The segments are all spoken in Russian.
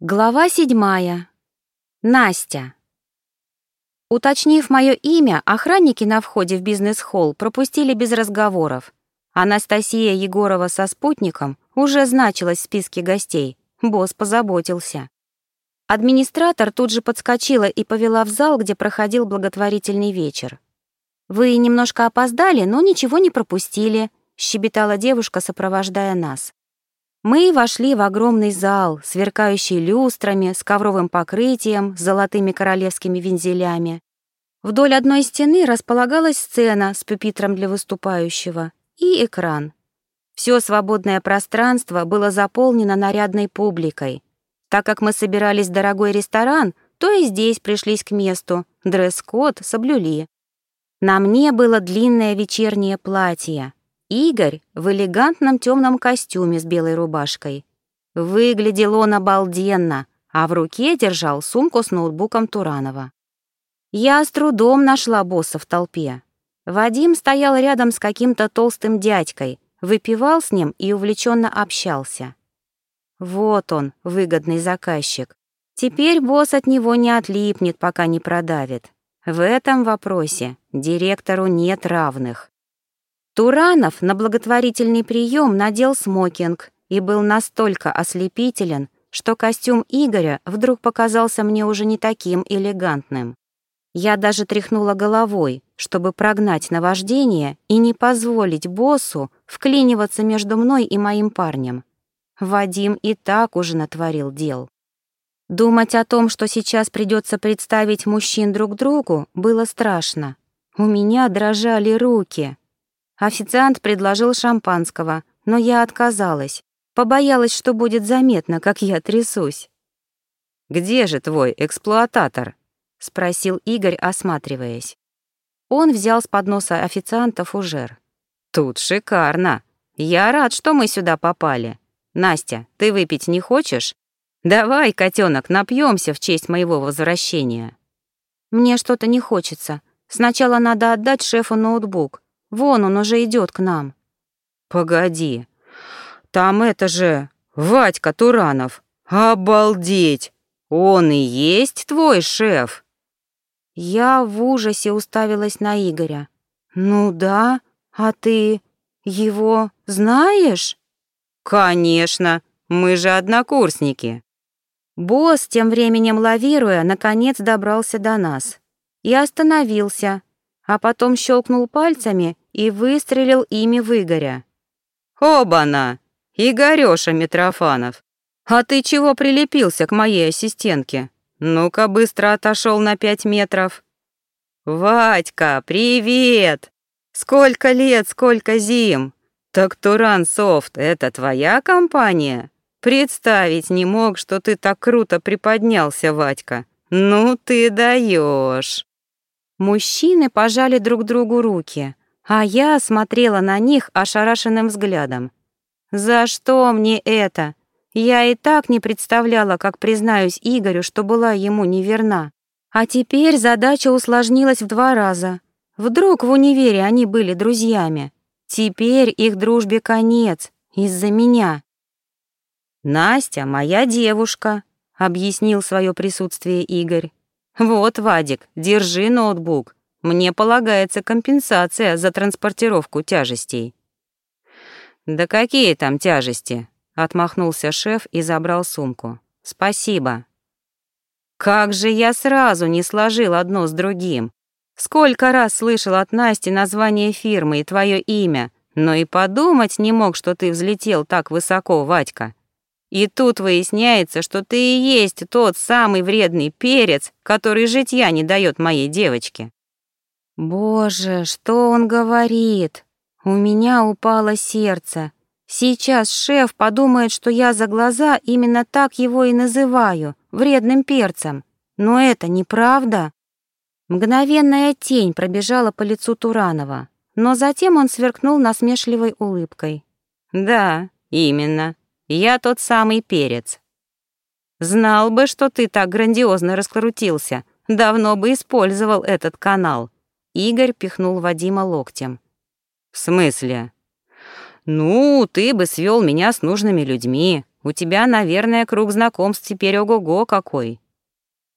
Глава седьмая. Настя. Уточнив мое имя, охранники на входе в бизнес-холл пропустили без разговоров. Анастасия Егорова со спутником уже значилась в списке гостей. Босс позаботился. Администратор тут же подскочила и повела в зал, где проходил благотворительный вечер. «Вы немножко опоздали, но ничего не пропустили», — щебетала девушка, сопровождая нас. Мы вошли в огромный зал, сверкающий люстрами, с ковровым покрытием, с золотыми королевскими вензелями. Вдоль одной стены располагалась сцена с пюпитром для выступающего и экран. Все свободное пространство было заполнено нарядной публикой. Так как мы собирались в дорогой ресторан, то и здесь пришлись к месту, дресс-код соблюли. На мне было длинное вечернее платье, Игорь в элегантном темном костюме с белой рубашкой. Выглядел он обалденно, а в руке держал сумку с ноутбуком Туранова. Я с трудом нашла босса в толпе. Вадим стоял рядом с каким-то толстым дядькой, выпивал с ним и увлеченно общался. Вот он, выгодный заказчик. Теперь босс от него не отлипнет, пока не продавит. В этом вопросе директору нет равных. Туранов на благотворительный прием надел смокинг и был настолько ослепителен, что костюм Игоря вдруг показался мне уже не таким элегантным. Я даже тряхнула головой, чтобы прогнать наваждение и не позволить боссу вклиниваться между мной и моим парнем. Вадим и так уже натворил дел. Думать о том, что сейчас придется представить мужчин друг другу, было страшно. У меня дрожали руки. Официант предложил шампанского, но я отказалась. Побоялась, что будет заметно, как я трясусь. «Где же твой эксплуататор?» — спросил Игорь, осматриваясь. Он взял с подноса официанта фужер. «Тут шикарно. Я рад, что мы сюда попали. Настя, ты выпить не хочешь? Давай, котенок, напьемся в честь моего возвращения». «Мне что-то не хочется. Сначала надо отдать шефу ноутбук. Вон он уже идет к нам. Погоди. Там это же Вадька Туранов. Обалдеть! Он и есть твой шеф. Я в ужасе уставилась на Игоря. Ну да, а ты его знаешь? Конечно, мы же однокурсники. Босс, тем временем лавируя, наконец добрался до нас и остановился, а потом щелкнул пальцами и выстрелил ими в Игоря. «Оба-на! Игорёша Митрофанов! А ты чего прилепился к моей ассистентке? Ну-ка быстро отошел на пять метров!» «Вадька, привет! Сколько лет, сколько зим! Так Туран Софт — это твоя компания? Представить не мог, что ты так круто приподнялся, Вадька. Ну ты даешь. Мужчины пожали друг другу руки, а я смотрела на них ошарашенным взглядом. «За что мне это? Я и так не представляла, как признаюсь Игорю, что была ему неверна. А теперь задача усложнилась в два раза. Вдруг в универе они были друзьями. Теперь их дружбе конец из-за меня». «Настя моя девушка», — объяснил свое присутствие Игорь. «Вот, Вадик, держи ноутбук. Мне полагается компенсация за транспортировку тяжестей». «Да какие там тяжести?» — отмахнулся шеф и забрал сумку. «Спасибо». «Как же я сразу не сложил одно с другим. Сколько раз слышал от Насти название фирмы и твое имя, но и подумать не мог, что ты взлетел так высоко, Вадька. И тут выясняется, что ты и есть тот самый вредный перец, который житья не дает моей девочке. Боже, что он говорит? У меня упало сердце. Сейчас шеф подумает, что я за глаза именно так его и называю, вредным перцем. Но это неправда. Мгновенная тень пробежала по лицу Туранова, но затем он сверкнул насмешливой улыбкой. «Да, именно. Я тот самый перец. Знал бы, что ты так грандиозно раскрутился, давно бы использовал этот канал. Игорь пихнул Вадима локтем. В смысле? Ну, ты бы свел меня с нужными людьми, У тебя, наверное, круг знакомств теперь ого-го какой».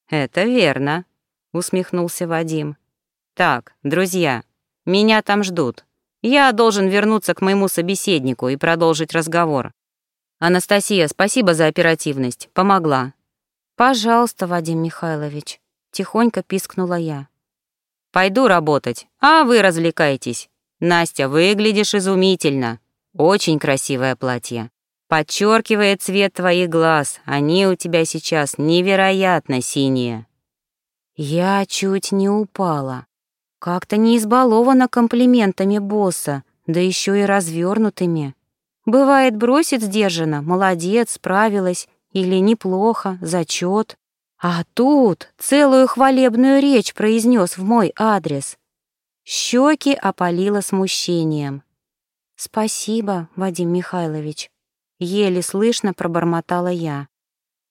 «Это верно», — усмехнулся Вадим. «Так, друзья, меня там ждут. Я должен вернуться к моему собеседнику и продолжить разговор. Анастасия, спасибо за оперативность, помогла». «Пожалуйста, Вадим Михайлович», — тихонько пискнула я. «Пойду работать, а вы развлекайтесь. Настя, выглядишь изумительно. Очень красивое платье. Подчеркивает цвет твоих глаз, они у тебя сейчас невероятно синие. Я чуть не упала. Как-то не избалована комплиментами босса, да еще и развернутыми. Бывает, бросит сдержанно, молодец, справилась, или неплохо, зачет. А тут целую хвалебную речь произнес в мой адрес. Щеки опалило смущением. «Спасибо, Вадим Михайлович», Еле слышно пробормотала я.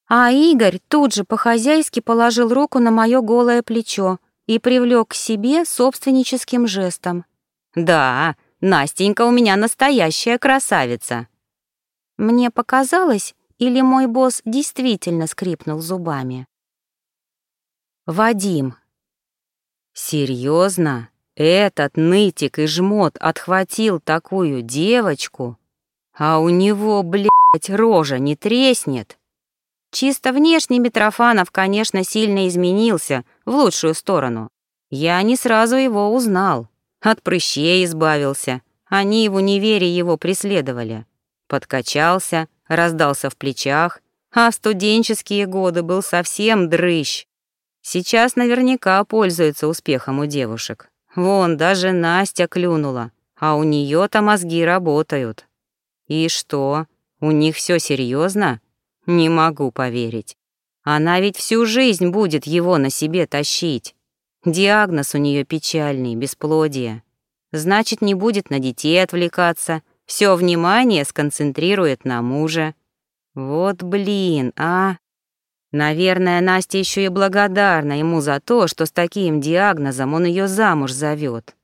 А Игорь тут же по-хозяйски положил руку на мое голое плечо и привлек к себе собственническим жестом. «Да, Настенька у меня настоящая красавица». Мне показалось, или мой босс действительно скрипнул зубами. Вадим. Серьезно? Этот нытик и жмот отхватил такую девочку? А у него, блядь, рожа не треснет. Чисто внешне Митрофанов, конечно, сильно изменился, в лучшую сторону. Я не сразу его узнал. От прыщей избавился. Они в универе его преследовали. Подкачался, раздался в плечах, а в студенческие годы был совсем дрыщ. Сейчас наверняка пользуется успехом у девушек. Вон, даже Настя клюнула, а у нее-то мозги работают. И что, у них все серьезно? Не могу поверить. Она ведь всю жизнь будет его на себе тащить. Диагноз у нее печальный, бесплодие. Значит, не будет на детей отвлекаться, все внимание сконцентрирует на муже. Вот блин, а? Наверное, Настя еще и благодарна ему за то, что с таким диагнозом он ее замуж зовет.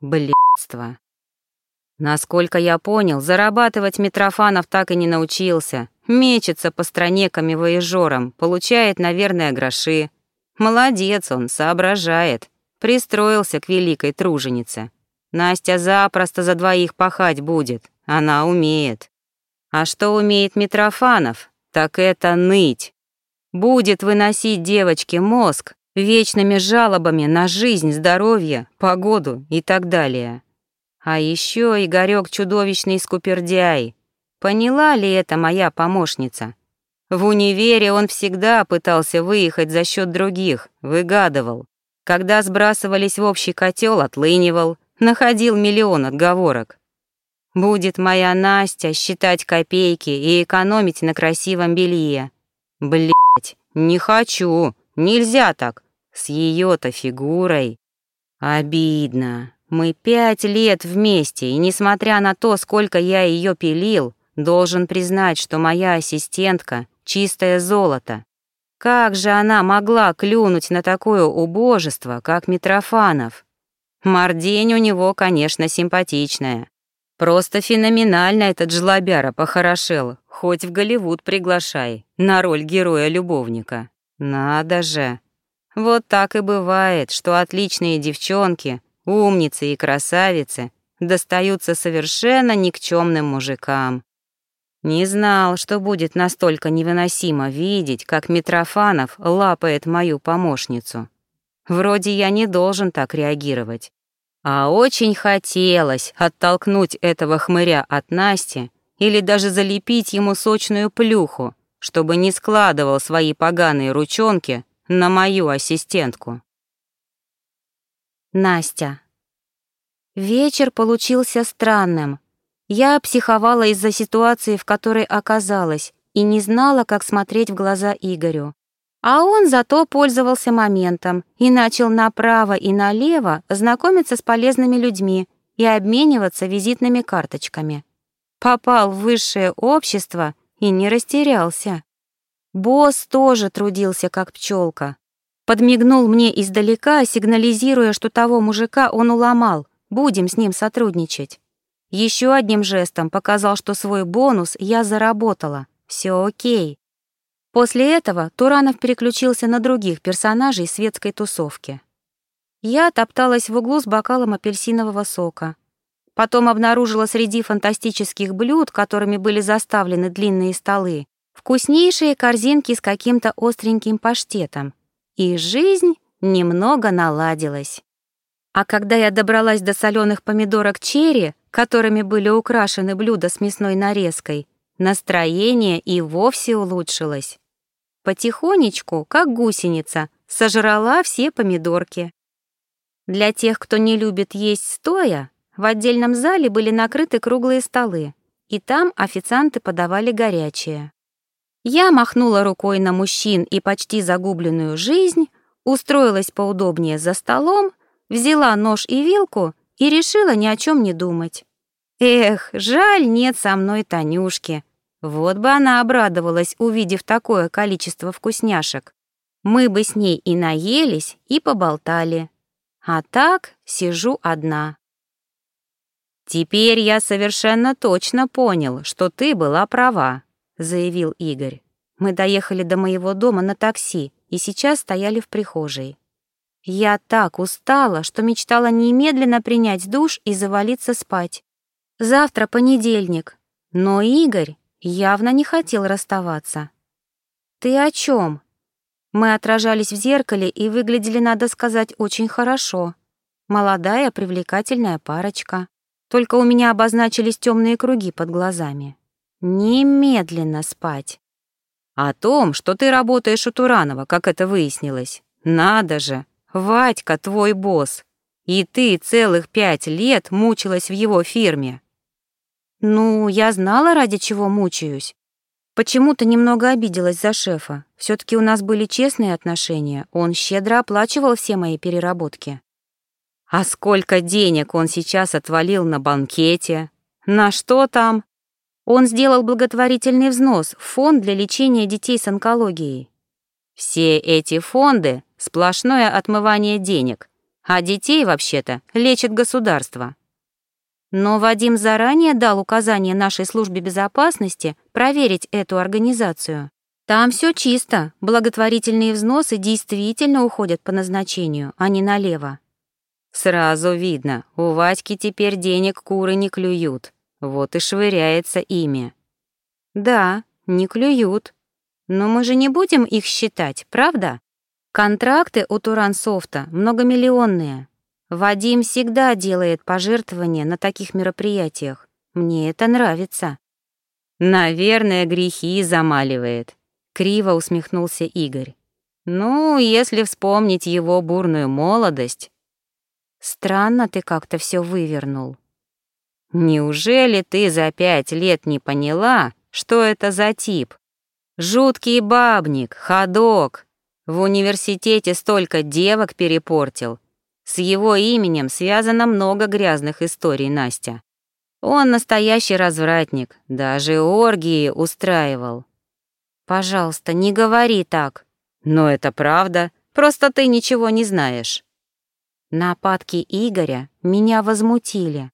Блядство. Насколько я понял, зарабатывать Митрофанов так и не научился. Мечется по стране камевоежором, получает, наверное, гроши. Молодец он, соображает. Пристроился к великой труженице. Настя запросто за двоих пахать будет. Она умеет. А что умеет Митрофанов, так это ныть. Будет выносить девочке мозг вечными жалобами на жизнь, здоровье, погоду и так далее. А еще Игорёк чудовищный скупердяй. Поняла ли это моя помощница? В универе он всегда пытался выехать за счет других, выгадывал. Когда сбрасывались в общий котел, отлынивал, находил миллион отговорок. Будет моя Настя считать копейки и экономить на красивом белье. Блять, не хочу, нельзя так, с ее-то фигурой. Обидно. Мы пять лет вместе, и несмотря на то, сколько я ее пилил, должен признать, что моя ассистентка — чистое золото. Как же она могла клюнуть на такое убожество, как Митрофанов? Мордень у него, конечно, симпатичная. Просто феноменально этот жлобяра похорошел, хоть в Голливуд приглашай, на роль героя-любовника. Надо же. Вот так и бывает, что отличные девчонки умницы и красавицы достаются совершенно никчемным мужикам. Не знал, что будет настолько невыносимо видеть, как Митрофанов лапает мою помощницу. Вроде я не должен так реагировать. А очень хотелось оттолкнуть этого хмыря от Насти или даже залепить ему сочную плюху, чтобы не складывал свои поганые ручонки на мою ассистентку. Настя. Вечер получился странным. Я психовала из-за ситуации, в которой оказалась, и не знала, как смотреть в глаза Игорю. А он зато пользовался моментом и начал направо и налево знакомиться с полезными людьми и обмениваться визитными карточками. Попал в высшее общество и не растерялся. Босс тоже трудился как пчелка. Подмигнул мне издалека, сигнализируя, что того мужика он уломал, будем с ним сотрудничать. Еще одним жестом показал, что свой бонус я заработала, все окей. После этого Туранов переключился на других персонажей светской тусовки. Я топталась в углу с бокалом апельсинового сока. Потом обнаружила среди фантастических блюд, которыми были заставлены длинные столы, вкуснейшие корзинки с каким-то остреньким паштетом. И жизнь немного наладилась. А когда я добралась до соленых помидорок черри, которыми были украшены блюда с мясной нарезкой, настроение и вовсе улучшилось. Потихонечку, как гусеница, сожрала все помидорки. Для тех, кто не любит есть стоя, в отдельном зале были накрыты круглые столы, и там официанты подавали горячее. Я махнула рукой на мужчин и почти загубленную жизнь, устроилась поудобнее за столом, взяла нож и вилку и решила ни о чем не думать. Эх, жаль, нет со мной Танюшки. Вот бы она обрадовалась, увидев такое количество вкусняшек. Мы бы с ней и наелись, и поболтали. А так сижу одна. «Теперь я совершенно точно понял, что ты была права», — заявил Игорь. Мы доехали до моего дома на такси и сейчас стояли в прихожей. Я так устала, что мечтала немедленно принять душ и завалиться спать. Завтра понедельник, но Игорь явно не хотел расставаться. «Ты о чем? Мы отражались в зеркале и выглядели, надо сказать, очень хорошо. Молодая, привлекательная парочка. Только у меня обозначились темные круги под глазами. Немедленно спать. О том, что ты работаешь у Туранова, как это выяснилось. Надо же, Вадька твой босс. И ты целых пять лет мучилась в его фирме. Ну, я знала, ради чего мучаюсь. Почему-то немного обиделась за шефа. все таки у нас были честные отношения, он щедро оплачивал все мои переработки. А сколько денег он сейчас отвалил на банкете? На что там? Он сделал благотворительный взнос в фонд для лечения детей с онкологией. Все эти фонды — сплошное отмывание денег, а детей, вообще-то, лечит государство. Но Вадим заранее дал указание нашей службе безопасности проверить эту организацию. Там все чисто, благотворительные взносы действительно уходят по назначению, а не налево. Сразу видно, у Вадьки теперь денег куры не клюют, вот и швыряется ими. Да, не клюют. Но мы же не будем их считать, правда? Контракты у Турансофта многомиллионные, Вадим всегда делает пожертвования на таких мероприятиях. Мне это нравится. Наверное, грехи замаливает. Криво усмехнулся Игорь. Ну, если вспомнить его бурную молодость. Странно ты как-то все вывернул. Неужели ты за пять лет не поняла, что это за тип? Жуткий бабник, ходок. В университете столько девок перепортил, с его именем связано много грязных историй, Настя. Он настоящий развратник, даже оргии устраивал. Пожалуйста, не говори так. Но это правда, просто ты ничего не знаешь. Нападки Игоря меня возмутили.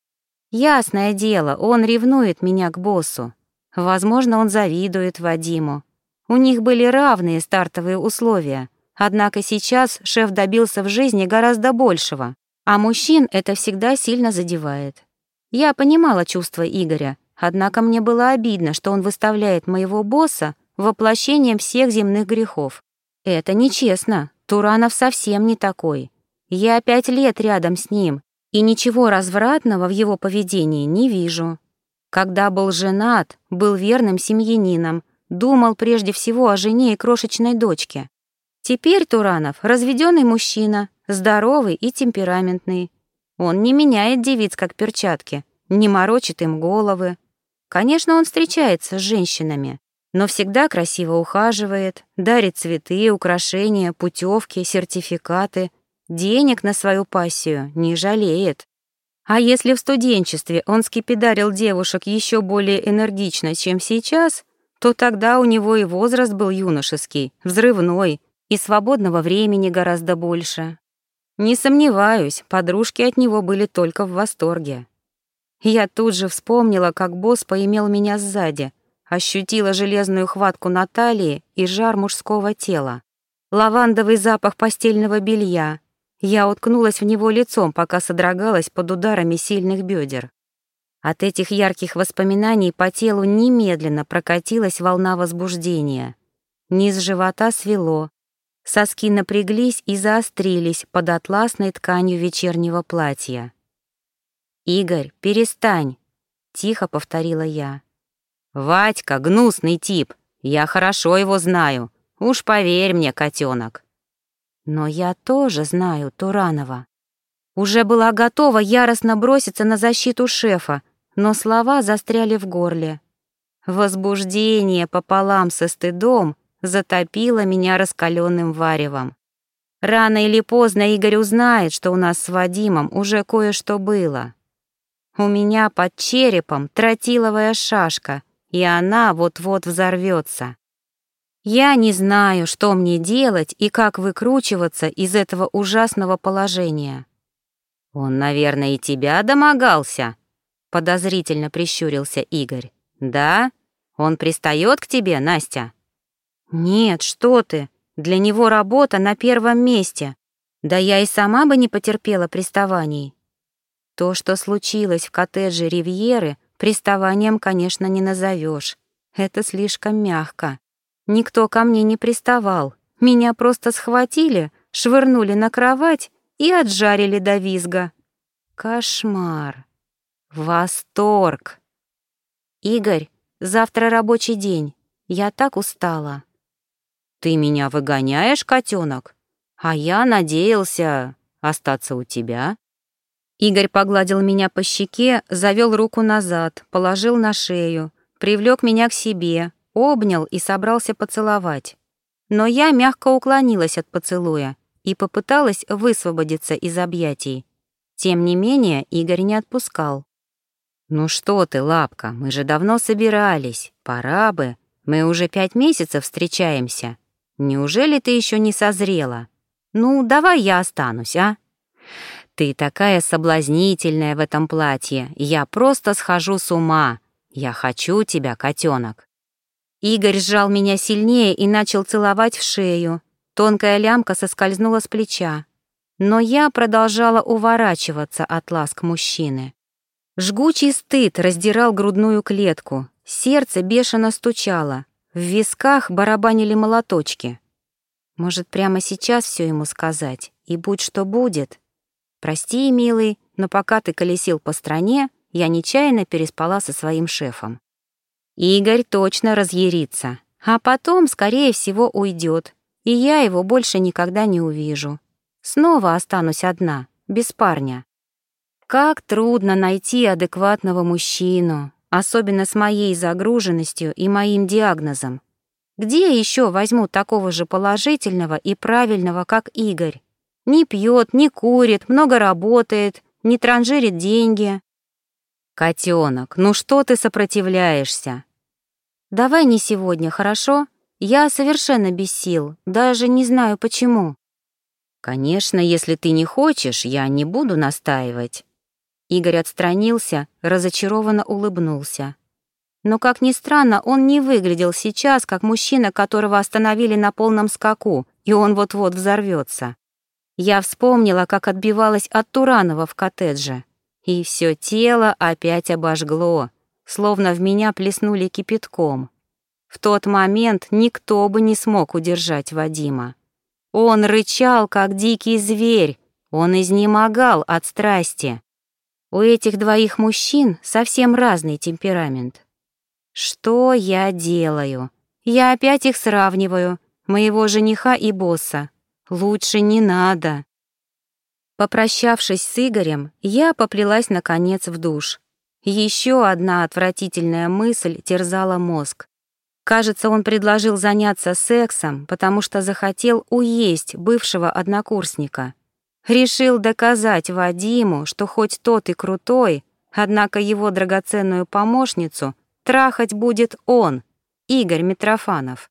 Ясное дело, он ревнует меня к боссу. Возможно, он завидует Вадиму. У них были равные стартовые условия — Однако сейчас шеф добился в жизни гораздо большего, а мужчин это всегда сильно задевает. Я понимала чувства Игоря, однако мне было обидно, что он выставляет моего босса воплощением всех земных грехов. Это нечестно, Туранов совсем не такой. Я пять лет рядом с ним, и ничего развратного в его поведении не вижу. Когда был женат, был верным семьянином, думал прежде всего о жене и крошечной дочке. Теперь Туранов — разведенный мужчина, здоровый и темпераментный. Он не меняет девиц, как перчатки, не морочит им головы. Конечно, он встречается с женщинами, но всегда красиво ухаживает, дарит цветы, украшения, путевки, сертификаты, денег на свою пассию не жалеет. А если в студенчестве он скипидарил девушек еще более энергично, чем сейчас, то тогда у него и возраст был юношеский, взрывной, и свободного времени гораздо больше. Не сомневаюсь, подружки от него были только в восторге. Я тут же вспомнила, как босс поимел меня сзади, ощутила железную хватку на талии и жар мужского тела. Лавандовый запах постельного белья. Я уткнулась в него лицом, пока содрогалась под ударами сильных бедер. От этих ярких воспоминаний по телу немедленно прокатилась волна возбуждения. Низ живота свело, соски напряглись и заострились под атласной тканью вечернего платья. «Игорь, перестань!» — тихо повторила я. «Вадька — гнусный тип, я хорошо его знаю, уж поверь мне, котенок. Но я тоже знаю Туранова. Уже была готова яростно броситься на защиту шефа, но слова застряли в горле. Возбуждение пополам со стыдом затопило меня раскаленным варевом. Рано или поздно Игорь узнает, что у нас с Вадимом уже кое-что было. У меня под черепом тротиловая шашка, и она вот-вот взорвется. Я не знаю, что мне делать и как выкручиваться из этого ужасного положения. Он, наверное, и тебя домогался, подозрительно прищурился Игорь. Да? Он пристает к тебе, Настя? Нет, что ты? Для него работа на первом месте. Да я и сама бы не потерпела приставаний. То, что случилось в коттедже Ривьеры, приставанием, конечно, не назовешь. Это слишком мягко. Никто ко мне не приставал. Меня просто схватили, швырнули на кровать и отжарили до визга. Кошмар. Восторг. Игорь, завтра рабочий день. Я так устала. Ты меня выгоняешь, котенок? А я надеялся остаться у тебя. Игорь погладил меня по щеке, завел руку назад, положил на шею, привлек меня к себе, обнял и собрался поцеловать. Но я мягко уклонилась от поцелуя и попыталась высвободиться из объятий. Тем не менее Игорь не отпускал. «Ну что ты, лапка, мы же давно собирались, пора бы. Мы уже пять месяцев встречаемся. Неужели ты еще не созрела? Ну, давай я останусь, а?» Ты такая соблазнительная в этом платье. Я просто схожу с ума. Я хочу тебя, котенок. Игорь сжал меня сильнее и начал целовать в шею. Тонкая лямка соскользнула с плеча. Но я продолжала уворачиваться от ласк мужчины. Жгучий стыд раздирал грудную клетку. Сердце бешено стучало. В висках барабанили молоточки. Может, прямо сейчас все ему сказать, и будь что будет. «Прости, милый, но пока ты колесил по стране, я нечаянно переспала со своим шефом». Игорь точно разъярится, а потом, скорее всего, уйдет, и я его больше никогда не увижу. Снова останусь одна, без парня. Как трудно найти адекватного мужчину, особенно с моей загруженностью и моим диагнозом. Где еще возьму такого же положительного и правильного, как Игорь? Не пьет, не курит, много работает, не транжирит деньги. Котенок, ну что ты сопротивляешься? Давай не сегодня, хорошо? Я совершенно без сил, даже не знаю почему. Конечно, если ты не хочешь, я не буду настаивать. Игорь отстранился, разочарованно улыбнулся. Но, как ни странно, он не выглядел сейчас, как мужчина, которого остановили на полном скаку, и он вот-вот взорвется. Я вспомнила, как отбивалась от Туранова в коттедже. И все тело опять обожгло, словно в меня плеснули кипятком. В тот момент никто бы не смог удержать Вадима. Он рычал, как дикий зверь, он изнемогал от страсти. У этих двоих мужчин совсем разный темперамент. Что я делаю? Я опять их сравниваю, моего жениха и босса. Лучше не надо. Попрощавшись с Игорем, я поплелась наконец в душ. Еще одна отвратительная мысль терзала мозг. Кажется, он предложил заняться сексом, потому что захотел уесть бывшего однокурсника. Решил доказать Вадиму, что хоть тот и крутой, однако его драгоценную помощницу трахать будет он, Игорь Митрофанов.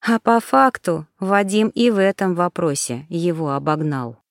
А по факту Вадим и в этом вопросе его обогнал.